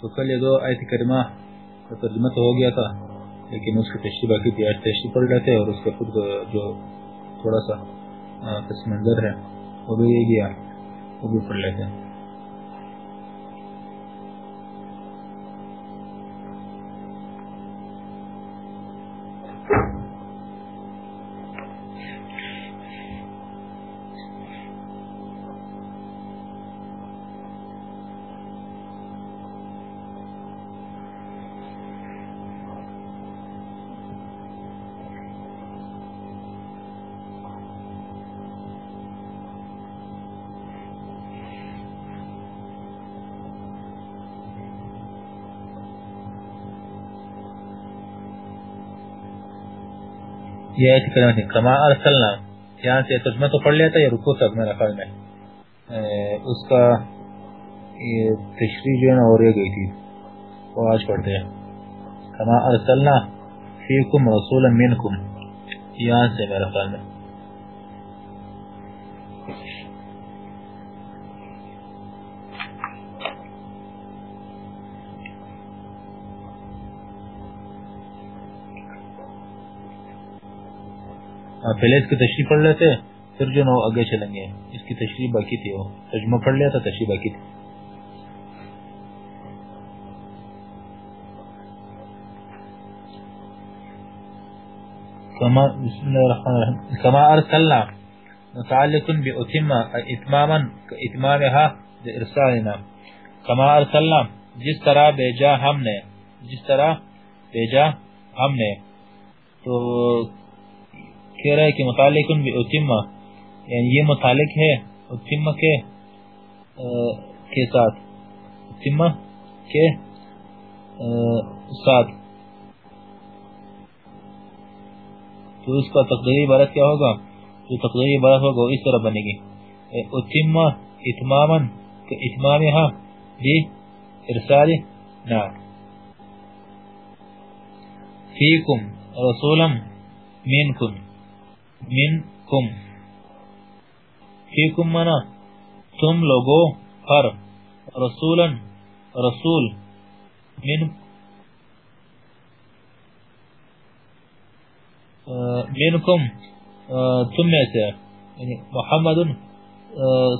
تو کل یہ دو آیت کریمہ کا ترجمہ تو ہو گیا تھا، لیکن اس کی تشریح باقی تھی۔ آج تشریح پڑھ لیتے اور اس کے خود جو تھوڑا سا پس منظر ہے، وہ بھی گیا وہ بھی پڑھ لیتے ہیں۔ یہ ایسی کلمہ تھی کما ارسلنا، یہاں سے ترجمہ تو پڑھ لیا تھا، یہ رکو تک میرا خیال میں۔ اس کا تشریح جو ہے نا اور یہ گئی تھی۔ وہ آج پڑھتے ہیں۔ کما ارسلنا فیکم رسولا منکم، یہاں سے میرا خیال میں۔ پہلے اس کی تشریح پڑھ لیتے، پھر جو نو آگے چلیں گے۔ اس کی تشریح باقی تھی، وہ ترجمہ پڑھ لیا تھا، تشریح باقی تھی۔ کما ارسلنا متعلق باتم اتماما اتمامها بارسالنا کما ارسلنا، جس طرح بیجا ہم نے، جس طرح بیجا ہم نے۔ تو کہہ رہا ہے کہ متعلق بھی اتمہ یعنی یہ متعلق ہے اتمہ کے کے ساتھ۔ اتمہ کے ساتھ۔ تو اس کا تقدیری عبارت کیا ہوگا؟ جو تقدیری عبارت ہوگا وہ اس طرح بنے گی۔ اتمہ اتماما، کہ اتمامها بھی ارسال نا فیکم رسولا منکم۔ من کم فیکم منا، تم لوگو پر رسولا رسول من منکم تم میں سے یعنی محمد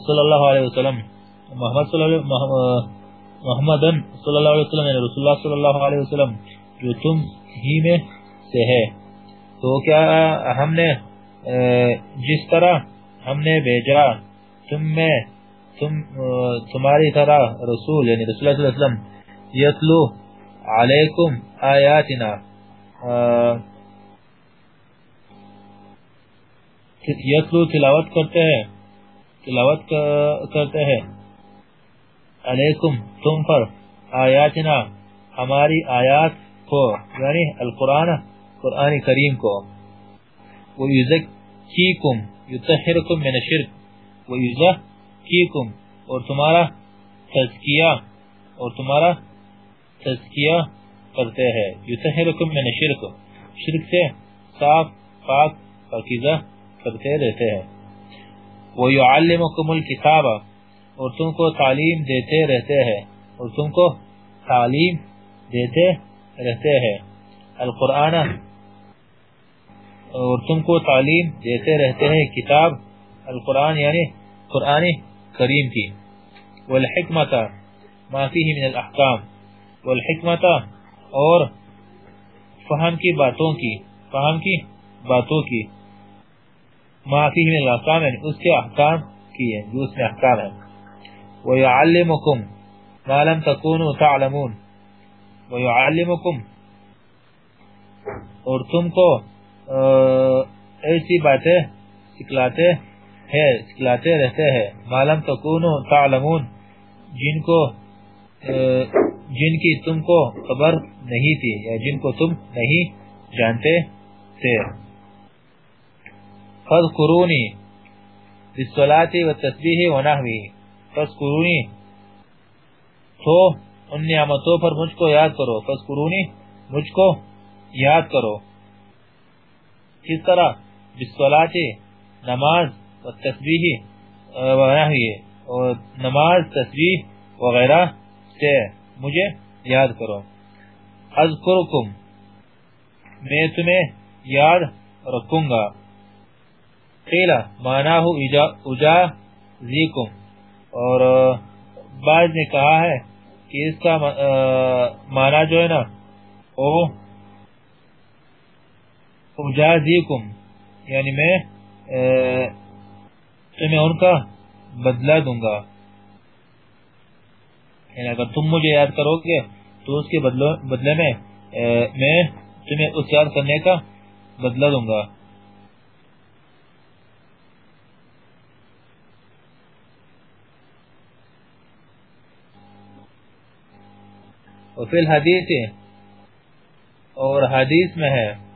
صلی اللہ علیہ وسلم، محمد صلی اللہ محمد صلی اللہ علیہ وسلم یعنی رسول اللہ صلی اللہ علیہ وسلم، جو تم ہی میں سے ہے۔ تو کیا ہم نے جس طرح ہم نے بھیجا، تم میں، تم تمہاری طرح رسول یعنی رسول اللہ علیہ وسلم، یتلو علیکم آیاتنا۔ یتلو تلاوت کرتے ہیں، تلاوت کرتے ہیں۔ علیکم، تم پر آیاتنا، ہماری آیات کو یعنی القرآن، قرآن کریم کو۔ وہ وَيُزَكِّيكُمْ يُتَحِرَكُمْ مِنَ الشِّرْكِ وَيُزَكِّيكُمْ اور تمہارا تذکیہ اور تمہارا تذکیہ کرتے ہیں یُتَحِرَكُمْ مِنَ الشِّرْكِ شرک سے صاف، پاک، پاکیزہ کرتے رہتے ہیں۔ وَيُعَلِّمُكُمُ الْكِتَابَ اور تم کو تعلیم دیتے رہتے ہیں، اور تم کو تعلیم دیتے رہتے ہیں۔ القرآن اور تم کو تعلیم دیتے رہتے ہیں کتاب القرآن یعنی قرآن کریم کی والحکمت ما فیہ من الاحکام والحکمت اور فہم کی باتوں کی فہم کی باتوں کی ما فیہ من الاحکام یعنی اس کے احکام کی ہے جو اس میں احکام ہے وَيَعَلِّمُكُمْ مَا لَمْ تَكُونُوا تَعْلَمُونَ وَيَعَلِّمُكُمْ اور تم کو ایسی باتیں سکھلاتے ہیں، سکھلاتے رہتے ہیں۔ معلوم تکون تعلمون، جن کو جن کی تم کو خبر نہیں تھی، یا جن کو تم نہیں جانتے تھے۔ فذکرونی بالصلاة والتسبیح ونحوی۔ فذکرونی تو ان نعمتوں پر مجھ کو یاد کرو۔ فذکرونی مجھ کو یاد کرو۔ کس طرح بسولات نماز و تسبیح اور نماز، تسبیح وغیرہ سے مجھے یاد کرو۔ اذکرکم، میں تمہیں یاد رکھوں گا۔ قیلہ معنی اجا زیکم اور بعض نے کہا ہے کہ اس کا معنی جو ہے نا او اجازیکم یعنی میں تمہیں ان کا بدلہ دوں گا۔ یعنی اگر تم مجھے یاد کرو گے، تو اس کے بدلے میں میں تمہیں اس یاد کرنے کا بدلہ دوں گا۔ وفی الحدیث اور حدیث میں ہے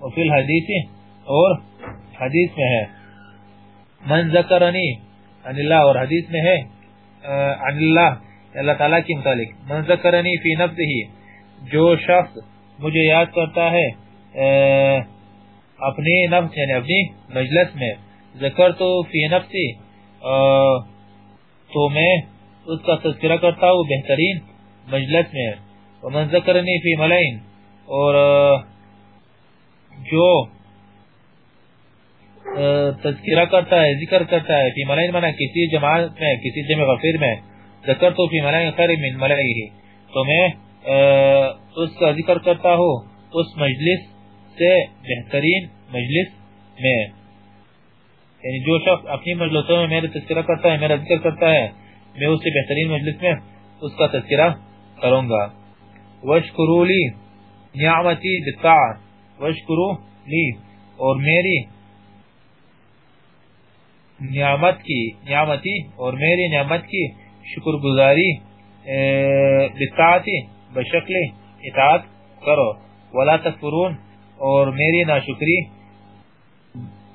وفی الحدیث اور حدیث میں ہے۔ من ذکرنی، عن اللہ، اور حدیث میں ہے عن اللہ اللہ تعالیٰ کی متعلق۔ من ذکرنی فی نفسه جو شخص مجھے یاد کرتا ہے اپنی نفس یعنی اپنی مجلس میں۔ ذکر تو فی نفسی تو میں اس کا تذکرہ کرتا ہوں، بہترین مجلس میں۔ ومن ذکرنی فی ملائن اور جو تذکرہ کرتا ہے، ذکر کرتا ہے، فی ملائن منا کسی جماعت میں، کسی جمع غفیر میں ذکر تو فی ملائن خیر من ملائن تو میں اس کا ذکر کرتا ہوں اس مجلس سے بہترین مجلس میں۔ یعنی جو شخص اپنی مجلسوں میں میرا تذکرہ کرتا ہے، میرا ذکر کرتا ہے، میں اس سے بہترین مجلس میں اس کا تذکرہ کروں گا۔ وشکرو لی نعمتی بطاعت وشکرو لی اور میری نعمت کی، نعمتی اور میری نعمت کی شکر گزاری بطاعتی بشکل اطاعت کرو۔ ولا تکفرون اور میری ناشکری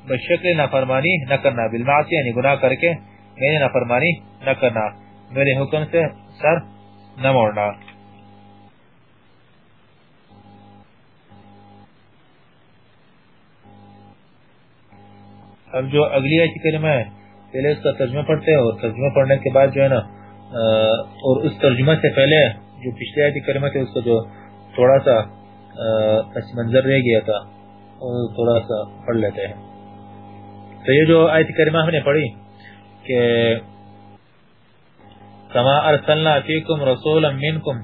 بشکل نافرمانی نہ کرنا۔ بالمعصیہ یعنی گناہ کر کے میری نافرمانی نہ کرنا۔ میرے حکم سے سر نہ موڑنا۔ اب جو اگلی آیت کریمہ ہے، پہلے اس کا ترجمہ پڑھتے ہیں اور ترجمہ پڑھنے کے بعد جو ہے نا اور اس ترجمہ سے پہلے جو پچھلے آیت کریمہ تھے اس کا جو تھوڑا سا پس منظر رہ گیا تھا اور تھوڑا سا پڑھ لیتے ہیں۔ تو یہ جو آیت کریمہ ہم نے پڑھی کہ کما ارسلنا فیکم رسولا منکم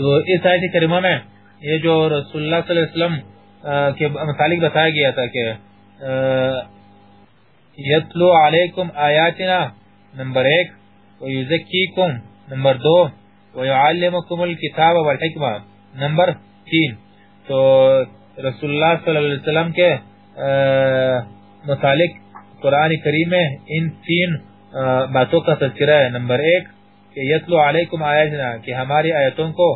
تو اس آیت کریمہ میں یہ جو رسول اللہ صلی اللہ علیہ وسلم کے متعلق بتایا گیا تھا کہ یتلو علیکم آیاتنا نمبر ایک، ویزکیکم نمبر دو، ویعلمکم الکتاب والحکمہ نمبر تین۔ تو رسول اللہ صلی اللہ علیہ وسلم کے متعلق قرآن کریم میں ان تین باتوں کا تذکرہ ہے۔ نمبر ایک، کہ یتلو علیکم آیاتنا، کہ ہماری آیتوں کو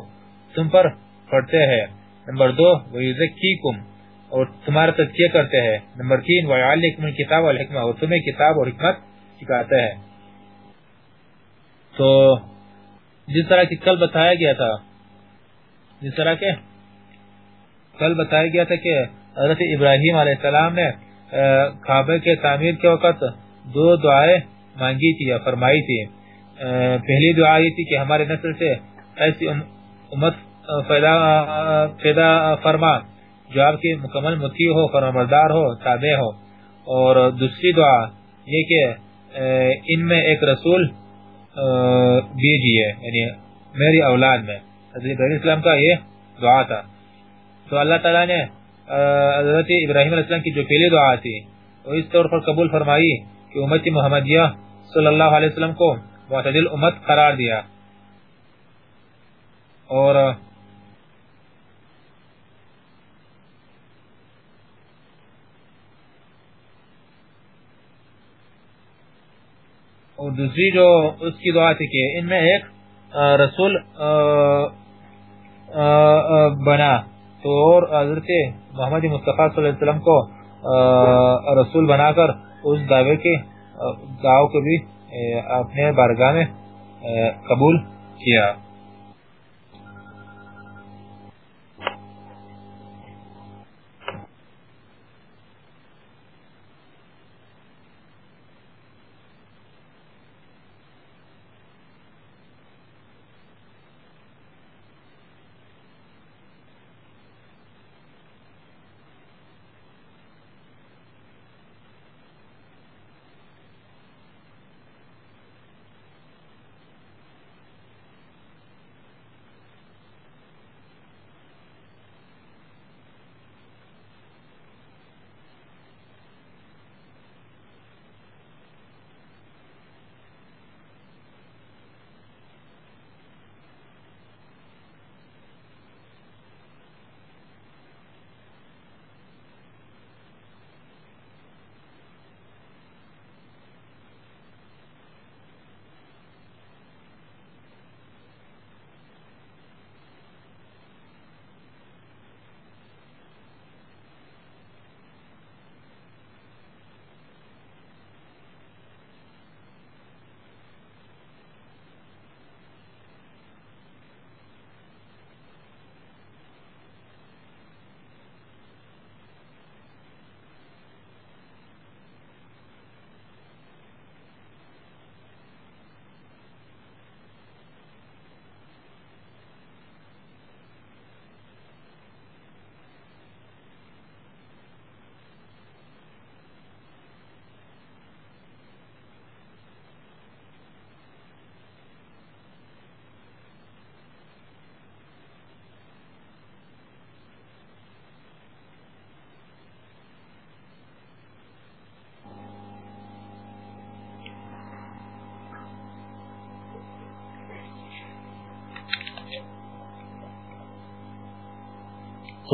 تم پر پڑھتے ہیں۔ نمبر دو، وَيُزَكِّيكُمْ۔ اور تمہارا تذکیہ کرتے ہیں۔ نمبر تین، وَيَعَلِّكُمُ الْكِتَابَ وَالْحِكْمَةِ۔ اور تمہیں کتاب اور حکمت سکھاتے ہیں۔ تو جس طرح کی کل بتایا گیا تھا، جس طرح کے کل بتایا گیا تھا کہ حضرت ابراہیم علیہ السلام نے کعبہ کے تعمیر کے وقت دو دعائیں مانگی تھی یا فرمائی تھی۔ پہلی دعا یہ تھی کہ ہمارے نسل سے ایسی امت پیدا فرما، جو آپ کی مکمل مطیع ہو فرمردار ہو، تابع ہو۔ اور دوسری دعا یہ کہ ان میں ایک رسول دیجیے یعنی میری اولاد میں۔ حضرت اسلام کا یہ دعا تھا۔ تو اللہ تعالیٰ نے حضرت ابراہیم علیہ السلام کی جو پہلی دعا تھی، وہ اس طور پر قبول فرمائی کہ امت محمدیہ صلی اللہ علیہ وسلم کو معتدل امت قرار دیا۔ اور اور دوسری جو اس کی دعا تھی کہ ان میں ایک رسول بنا۔ تو اور حضرت محمد مصطفیٰ صلی اللہ علیہ وسلم کو رسول بنا کر اس دعوے کے دعو کو بھی اپنے بارگاہ میں قبول کیا۔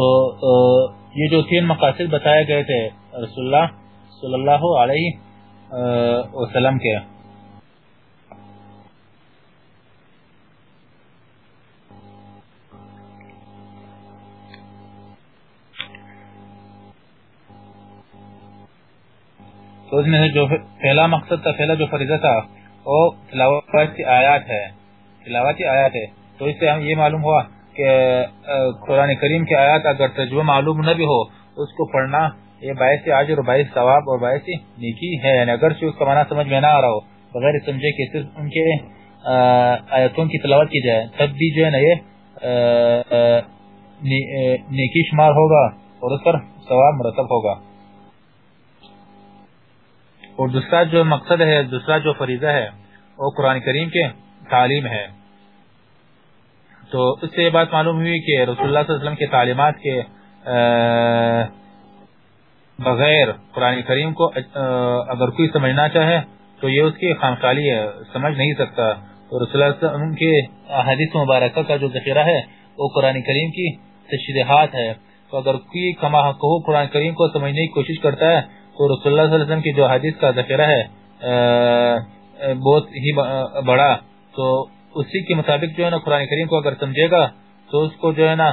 تو یہ جو تین مقاصد بتائے گئے تھے رسول اللہ صلی اللہ علیہ وسلم کے۔ تو اس میں جو پہلا مقصد تھا، پہلا جو فریضہ تھا، وہ تلاوت آیات ہے، تلاوت آیات ہے۔ تو اس سے ہم یہ معلوم ہوا کہ قرآن کریم کی آیات اگر تجربہ معلوم نہ بھی ہو، اس کو پڑھنا یہ باعث عاجر اور باعث ثواب اور باعث نیکی ہے۔ یعنی اگر اس کا معنی سمجھ میں نہ آ رہا ہو، بغیر سمجھے کہ صرف ان کے آیتوں کی تلاوت کی جائے، تب بھی جو ہے نا یہ نیکی شمار ہوگا اور اس پر ثواب مرتب ہوگا۔ اور دوسرا جو مقصد ہے، دوسرا جو فریضہ ہے، وہ قرآن کریم کے تعلیم ہے۔ تو اس سے یہ بات معلوم ہوئی کہ رسول اللہ صلی اللہ علیہ وسلم کے تعلیمات کے بغیر قرآن کریم کو اگر کوئی سمجھنا چاہے تو یہ اس کی خامخالی ہے، سمجھ نہیں سکتا۔ تو رسول اللہ صلی اللہ علیہ وسلم کے حدیث مبارکہ کا جو ذخیرہ ہے، وہ قرآن کریم کی تشریحات ہے۔ تو اگر کوئی کما کہو قرآن کریم کو سمجھنے کی کوشش کرتا ہے، تو رسول اللہ صلی اللہ علیہ وسلم کی جو حدیث کا ذخیرہ ہے بہت ہی بڑا۔ تو اسی کے مطابق جو ہے نا قرآن کریم کو اگر سمجھے گا تو اس کو جو ہے نا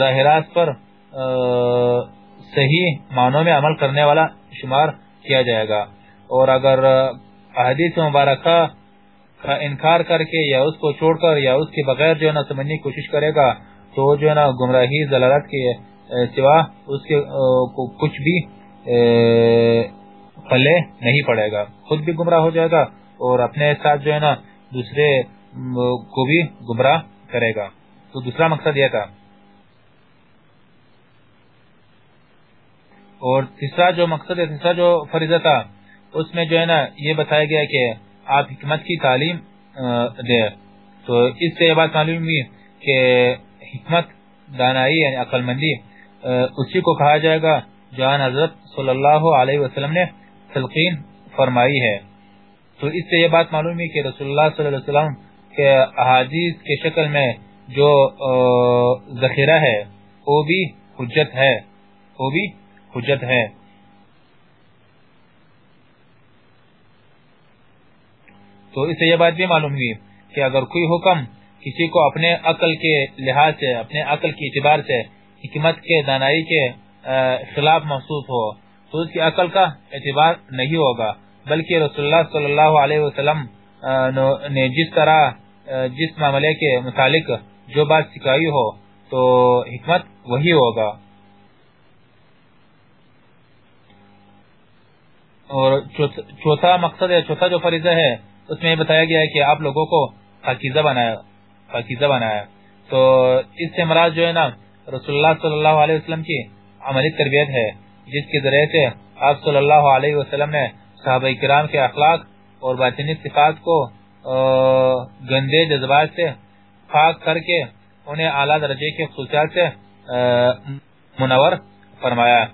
راہ راست پر صحیح معنوں میں عمل کرنے والا شمار کیا جائے گا۔ اور اگر احادیث مبارکہ کا انکار کر کے یا اس کو چھوڑ کر یا اس کے بغیر جو ہے نا سمجھنے کی کوشش کرے گا تو جو ہے نا گمراہی، ضلالت کے سوا اس کے کچھ بھی پلے نہیں پڑے گا۔ خود بھی گمراہ ہو جائے گا اور اپنے ساتھ جو ہے نا دوسرے کو بھی گمراہ کرے گا۔ تو دوسرا مقصد یہ تھا۔ اور تیسرا جو مقصد ہے، تیسرا جو فریضہ تھا، اس میں جو ہے نا، یہ بتایا گیا کہ آپ حکمت کی تعلیم دے تو اس سے یہ بات معلوم ہوئی کہ حکمت دانائی یعنی عقل مندی اسی کو کہا جائے گا جہاں حضرت صلی اللہ علیہ وسلم نے تلقین فرمائی ہے۔ تو اس سے یہ بات معلوم ہوئی کہ رسول اللہ صلی اللہ علیہ وسلم کے احادیث کے شکل میں جو ذخیرہ ہے، وہ بھی حجت ہے، وہ بھی حجت ہے۔ تو اس سے یہ بات بھی معلوم ہوئی کہ اگر کوئی حکم کسی کو اپنے عقل کے لحاظ سے، اپنے عقل کے اعتبار سے، حکمت کے، دانائی کے خلاف محسوس ہو، تو اس کی عقل کا اعتبار نہیں ہوگا۔ بلکہ رسول اللہ صلی اللہ علیہ وسلم نے جس طرح جس معاملے کے متعلق جو بات سکھائی ہو، تو حکمت وہی ہوگا۔ اور چوتھا مقصد ہے چوتھا جو فریضہ ہے، اس میں بتایا گیا ہے کہ آپ لوگوں کو پاکیزہ بنایا پاکیزہ بنایا۔ تو اس سے مراد جو ہے نا، رسول اللہ صلی اللہ علیہ وسلم کی عملی تربیت ہے، جس کے ذریعے سے آپ صلی اللہ علیہ وسلم نے صحابہ کرام کے اخلاق اور باطنی صفات کو گندے جذبات سے پاک کر کے انہیں اعلیٰ درجے کے خصوصیات سے منور فرمایا۔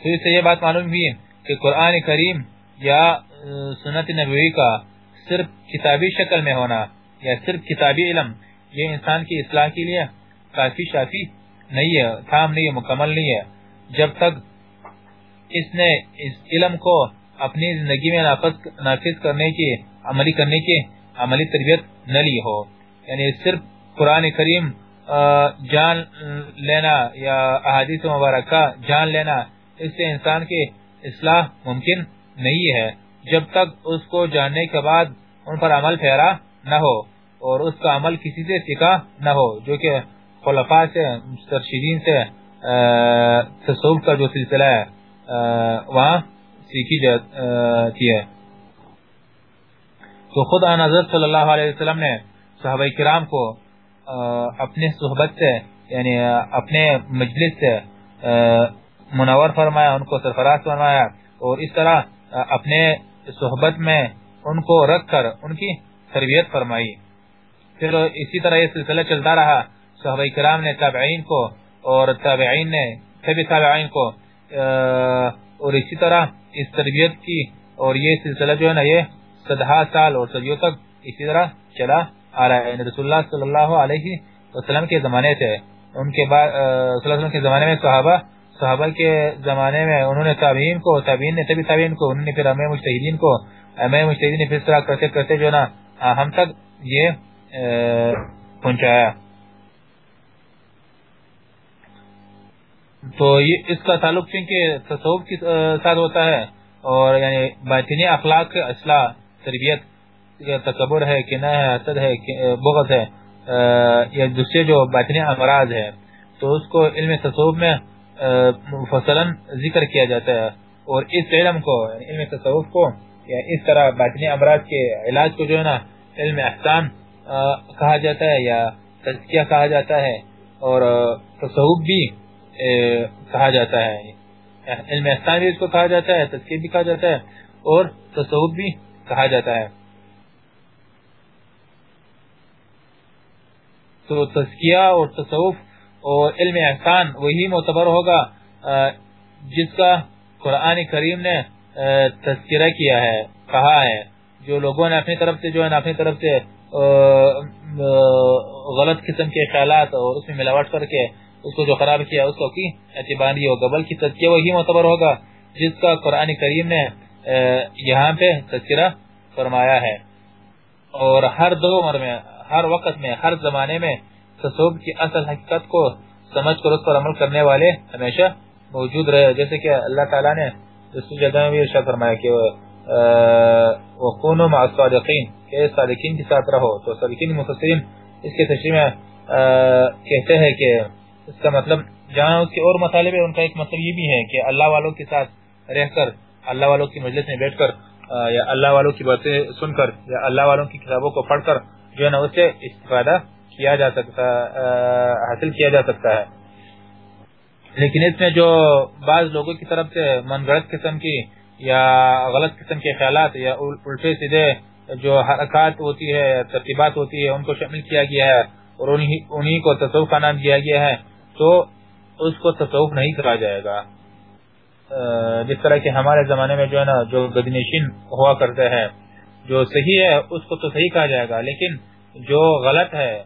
تو اس سے یہ بات معلوم ہوئی کہ قرآن کریم یا سنت نبوی کا صرف کتابی شکل میں ہونا یا صرف کتابی علم، یہ انسان کی اصلاح کے لیے کافی شافی نہیں ہے، تھام نہیں ہے، مکمل نہیں ہے۔ جب تک اس نے اس علم کو اپنی زندگی میں نافذ کرنے کی، عملی کرنے کی عملی تربیت نہ لی ہو۔ یعنی صرف قرآن کریم جان لینا یا احادیث مبارکہ جان لینا، اس سے انسان کی اصلاح ممکن نہیں ہے۔ جب تک اس کو جاننے کے بعد ان پر عمل پھیرا نہ ہو اور اس کا عمل کسی سے سیکھا نہ ہو، جو کہ خلفاء سے، مسترشدین سے تصوف کا جو سلسلہ ہے۔ وہاں سیکھی جاتی ہے۔ تو خود آن حضرت صلی اللہ علیہ وسلم نے صحابہ کرام کو اپنے صحبت سے یعنی اپنے مجلس سے منور فرمایا، ان کو سرفراز فرمایا، اور اس طرح اپنے صحبت میں ان کو رکھ کر ان کی تربیت فرمائی۔ پھر اسی طرح یہ سلسلہ چلتا رہا۔ صحابہ کرام نے تابعین کو، اور تابعین نے تبی تابعین کو اور اسی طرح اس تربیت کی اور یہ سلسلہ جو ہے نا، یہ صدہا سال اور صدیوں تک اسی طرح چلا آ رہا ہے۔ یعنی رسول اللہ صلی اللہ علیہ وسلم کے زمانے سے، ان کے بعد صلی اللہ علیہ وسلم کے زمانے میں صحابہ صحابہ کے زمانے میں انہوں نے تابعین کو، تابعین نے تبی تابعین کو، انہوں نے پھر امام مجتہدین کو، امام مجتہدین نے پھر طرح کرتے کرتے جو نا ہم تک یہ پہنچایا۔ تو یہ اس کا تعلق چونکہ تصوف کے ساتھ ہوتا ہے اور یعنی باطنی اخلاق اصلاح، تربیت تکبر ہے کنہ ہے، حسد ہے بغض ہے یا دوسرے جو باطنی امراض ہے تو اس کو علم تصوف میں مفصلا ذکر کیا جاتا ہے اور اس علم کو، علم تصوف کو، یا اس طرح باطنی امراض کے علاج کو جو ہے نا، علم احسان کہا جاتا ہے یا تزکیہ کہا جاتا ہے اور تصوف بھی کہا جاتا ہے، علم احسان بھی اس کو کہا جاتا ہے تزکیہ بھی کہا جاتا ہے، اور تصوف بھی کہا جاتا ہے۔ تو تزکیہ اور تصوف اور علم احسان وہی معتبر ہوگا جس کا قرآن کریم نے تذکرہ کیا ہے، کہا ہے۔ جو لوگوں نے اپنی طرف سے، جو ہے اپنی طرف سے غلط قسم کے خیالات اور اس میں ملاوٹ کر کے اس کو جو خراب کیا، اس کو کی؟ اعتبار ہوگا، بلکہ تذکیہ وہی معتبر ہوگا جس کا قرآن کریم نے یہاں پہ تذکرہ فرمایا ہے۔ اور ہر دو عمر میں، ہر وقت میں، ہر زمانے میں تصوب کی اصل حقیقت کو سمجھ کر اس پر عمل کرنے والے ہمیشہ موجود رہے۔ جیسے کہ اللہ تعالیٰ نے دوسری جگہ میں بھی ارشاد فرمایا کہ وَقُونُوا مَعَ الصَّادِقِينَ، کہ صادقین کے ساتھ رہو۔ تو صادقین مفسرین اس کے تشریح میں کہتے ہیں کہ اس کا مطلب جہاں اس کے اور مطالب ہے ان کا ایک مطلب یہ بھی ہے کہ اللہ والوں کے ساتھ رہ کر، اللہ والوں کی مجلس میں بیٹھ کر یا اللہ والوں کی باتیں سن کر، یا اللہ والوں کی کتابوں کو پڑھ کر جو ہے نا، اس سے استفادہ کیا جا سکتا حاصل کیا جا سکتا ہے۔ لیکن اس میں جو بعض لوگوں کی طرف سے من گڑت قسم کی یا غلط قسم کے خیالات یا الٹے سیدھے جو حرکات ہوتی ہے ترتیبات ہوتی ہے، ان کو شامل کیا گیا ہے اور انہی کو تصوف کا نام دیا گیا ہے۔ تو اس کو تصوف نہیں کہا جائے گا۔ جس طرح کہ ہمارے زمانے میں جو ہے نا، جو گدنشین ہوا کرتے ہیں، جو صحیح ہے، اس کو تو صحیح کہا جائے گا، لیکن جو غلط ہے،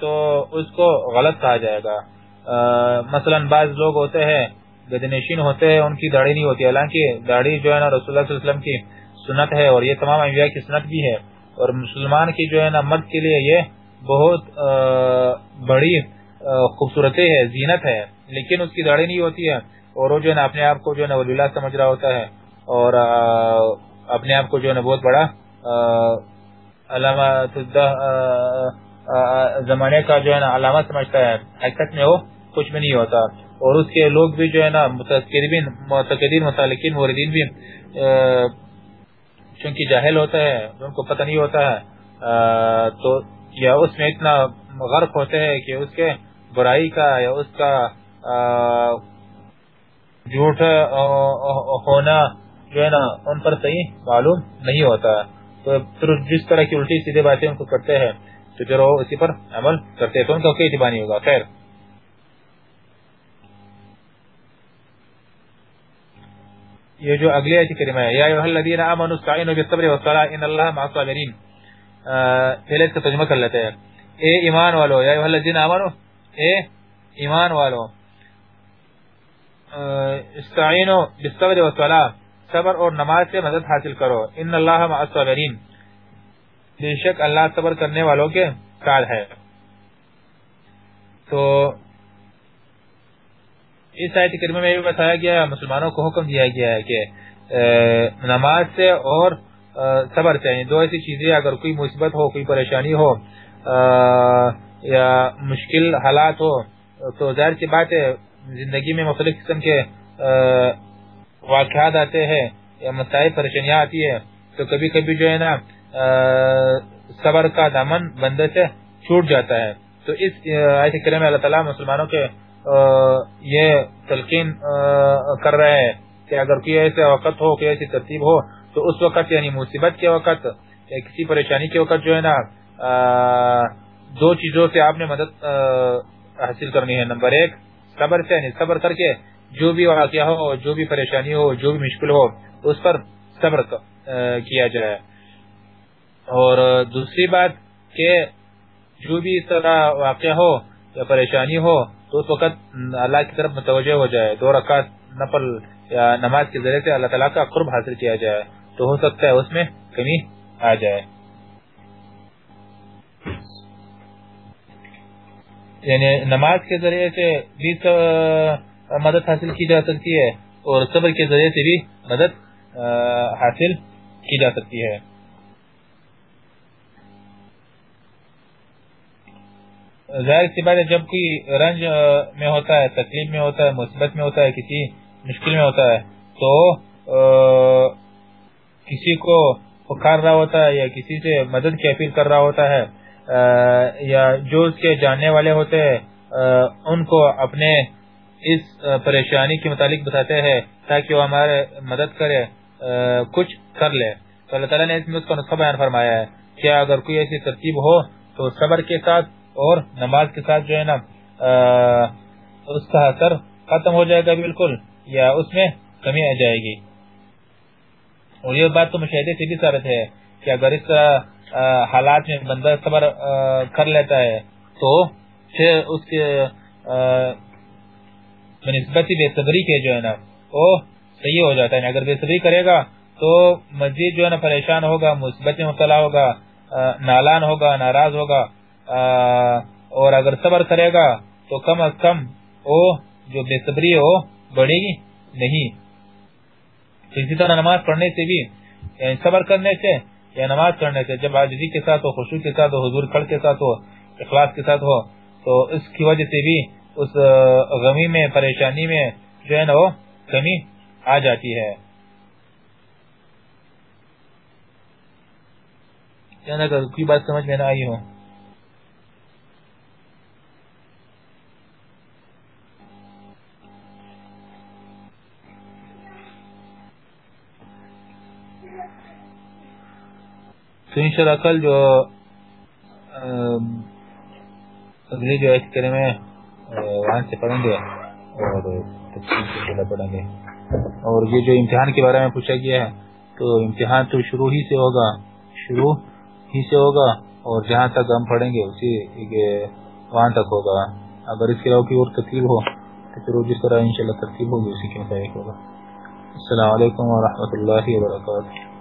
تو اس کو غلط کہا جائے گا۔ مثلا بعض لوگ ہوتے ہیں گدنشین ہوتے ہیں، ان کی داڑھی نہیں ہوتی، حالانکہ داڑھی جو ہے نا، رسول اللہ صلی اللہ علیہ وسلم کی سنت ہے، اور یہ تمام انبیاء کی سنت بھی ہے۔ اور مسلمان کی جو ہے نا، مرد کے لیے یہ بہت بڑی خوبصورتی ہے زینت ہے لیکن اس کی داڑھی نہیں ہوتی ہے اور وہ جو ہے نا، اپنے آپ کو جو ہے نا ولی اللہ سمجھ رہا ہوتا ہے۔ اور اپنے آپ کو جو ہے نا بہت بڑا علامہ زمانے کا جو ہے نا علامہ سمجھتا ہے۔ حقیقت میں وہ کچھ بھی نہیں ہوتا۔ اور اس کے لوگ بھی جو ہے نا متقدین، متعلقین، موردین بھی چونکہ جاہل ہوتا ہے، ان کو پتہ نہیں ہوتا ہے۔ تو یا اس میں اتنا غرق ہوتے ہیں کہ اس کے برائی کا یا اس کا جھوٹ ہونا جو ہے نا، ان پر صحیح معلوم نہیں ہوتا۔ تو پھر جس طرح کی الٹی سیدھے باتیں ان کو کرتے ہیں، تو پھر وہ اسی پر عمل کرتے ہیں، تو ان کا کوئی اتباع نہیں ہوگا۔ خیر۔ یہ جو اگلی آیت کریمہ ہے، یا ایوہ الذین آمنوا استعینوا بالصبر والصلاة ان اللہ مع الصابرین۔ پہلے اس کا ترجمہ کر لیتے ہیں۔ اے ایمان والو، یا ایوہ الذین آمنوا اے ایمان والو استعینوا بالصبر والصلاة صبر اور نماز سے مدد حاصل کرو۔ ان اللہ مع الصابرین۔ بے شک اللہ صبر کرنے والوں کے ساتھ ہے۔ تو اس آیت کریمہ میں یہ بتایا گیا مسلمانوں کو حکم دیا گیا ہے کہ نماز سے اور صبر سے یعنی دو ایسی چیزیں، اگر کوئی مصیبت ہو، کوئی پریشانی ہو یا مشکل حالات ہو، تو ظاہر سی بات ہے، زندگی میں مختلف قسم کے واقعات آتے ہیں، یا مسائل، پریشانیاں آتی ہے تو کبھی کبھی جو ہے نا صبر کا دامن بندے سے چھوٹ جاتا ہے۔ تو اس آیت کریمہ میں اللہ تعالیٰ مسلمانوں کے یہ تلقین کر رہے ہیں کہ اگر کوئی ایسے وقت ہو، کوئی ایسی ترتیب ہو تو اس وقت یعنی مصیبت کے وقت، یا کسی پریشانی کے وقت جو ہے نا دو چیزوں سے آپ نے مدد حاصل کرنی ہے۔ نمبر ایک، صبر سے یعنی صبر کر کے جو بھی واقعہ ہو، جو بھی پریشانی ہو، جو بھی مشکل ہو، اس پر صبر کیا جائے۔ اور دوسری بات کہ جو بھی اس طرح واقعہ ہو یا پریشانی ہو، تو اس وقت اللہ کی طرف متوجہ ہو جائے۔ دو رکعت نفل یا نماز کے ذریعے سے اللہ تعالیٰ کا قرب حاصل کیا جائے۔ تو ہو سکتا ہے اس میں کمی آ جائے۔ یعنی نماز کے ذریعے سے بھی مدد حاصل کی جا سکتی ہے اور صبر کے ذریعے سے بھی مدد حاصل کی جا سکتی ہے۔ ظاہر سی بات ہے، جب کوئی رنج میں ہوتا ہے، تکلیف میں ہوتا ہے مثبت میں ہوتا ہے، کسی مشکل میں ہوتا ہے، تو کسی کو پکار رہا ہوتا ہے یا کسی سے مدد کی اپیل کر رہا ہوتا ہے یا جو اس کے جاننے والے ہوتے ہیں ان کو اپنے اس پریشانی کے متعلق بتاتے ہیں تاکہ وہ ہمارے مدد کرے کچھ کر لے۔ تو اللہ تعالیٰ نے اس میں اس کا نسخہ بیان فرمایا ہے کیا اگر کوئی ایسی ترتیب ہو تو صبر کے ساتھ اور نماز کے ساتھ جو ہے نا اس کا اثر ختم ہو جائے گا بالکل یا اس میں کمی آ جائے گی۔ اور یہ بات تو مشاہدے سے بھی ثابت ہے کہ اگر اس حالات میں بندہ صبر کر لیتا ہے تو پھر اس کے نسبتی بے صبری کے جو ہے نا، وہ صحیح ہو جاتا ہے۔ یعنی اگر بے صبری کرے گا تو مزید جو ہے نا پریشان ہوگا مثبت میں مبتلا ہوگا نالان ہوگا، ناراض ہوگا اور اگر صبر کرے گا تو کم از کم وہ جو بے صبری ہو بڑھے گی، نہیں۔ اسی طرح نماز پڑھنے سے بھی یعنی صبر کرنے سے، یا نماز پڑھنے سے، جب عاجزی جی کے ساتھ ہو خوشو کے ساتھ ہو، حضور کھڑ کے ساتھ ہو، اخلاص کے ساتھ ہو، تو اس کی وجہ سے بھی اس غمی میں، پریشانی میں جو ہے نا وہ کمی آ جاتی ہے۔ یعنی اگر کوئی بات سمجھ میں نہ آئی ہو۔ انشاءاللہ کل جو اگلی جو ایک کرے میں وہاں سے پڑھیں گے، اور تفصیل پڑھیں گے۔ اور یہ جو امتحان کے بارے میں پوچھا گیا ہے، تو امتحان تو شروع ہی سے ہوگا، شروع ہی سے ہوگا، اور جہاں تک ہم پڑھیں گے، اسی وہاں تک ہوگا۔ اگر اس کے علاوہ کوئی اور ترتیب ہو، تو پھر جس طرح انشاءاللہ ترتیب ہوگی، اسی کے مطابق ہوگا۔ السلام علیکم ورحمۃ اللہ وبرکاتہ۔